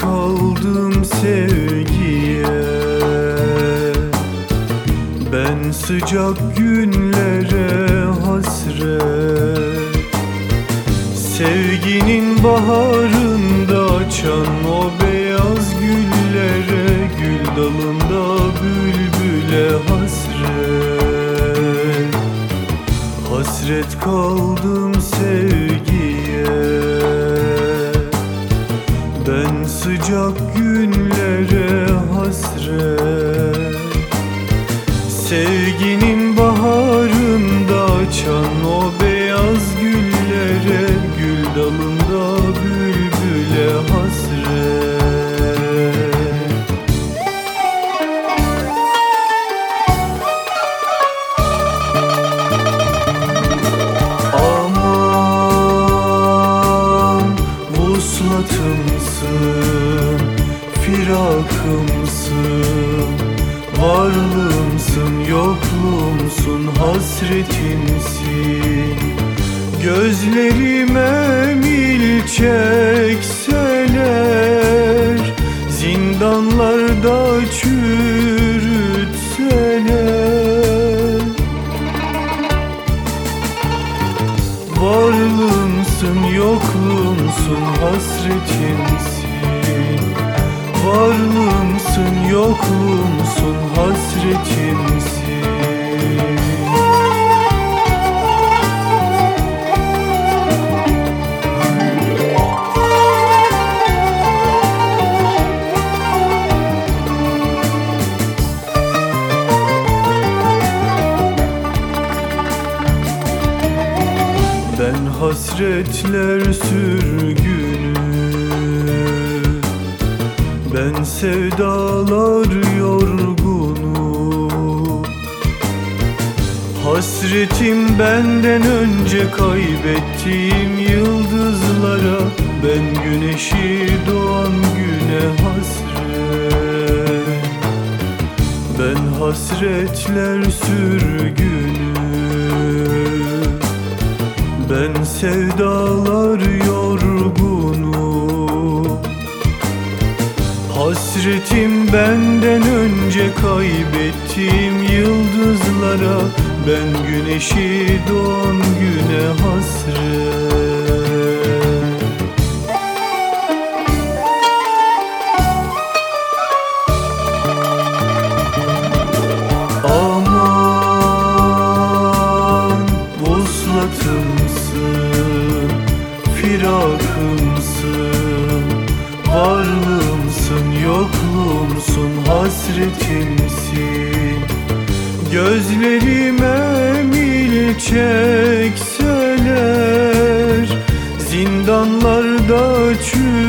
kaldım sevgiye. Ben sıcak günlere hasret. Sevginin baharında açan o beyaz güllere Gül dalında bülbüle hasret. Hasret kaldım sevgiye Ben sıcak günlere hasret. Sevginin Varlığımsın, yokluğumsun, hasretimsin Gözlerime mil çekseler Zindanlarda çürütseler. Varlığımsın, yokluğumsun, hasretimsin Varlığımsın, yokluğumsun, hasretimsin Ben hasretler sürgünü Ben sevdalar yorgunu. Hasretim benden önce kaybettiğim yıldızlara Ben güneşi doğan güne hasret. Ben hasretler sürgünü. Ben sevdalar yorgunu Hasretim benden önce kaybettiğim yıldızlara Ben güneşi doğan güne hasret. Aman vuslatımsın, firakımsın Varlığımsın, yokluğumsun, hasretimsin. Gözlerime mil çekseler Zindanlarda çürütseler.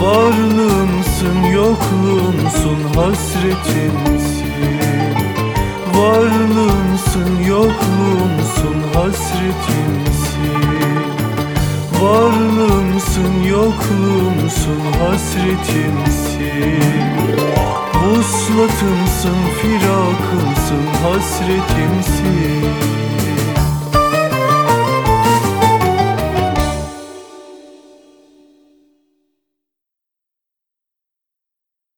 Varlığımsın, yokluğumsun, hasretimsin yokluğumsun, hasretimsin. Vuslatımsın, firakımsın, hasretimsin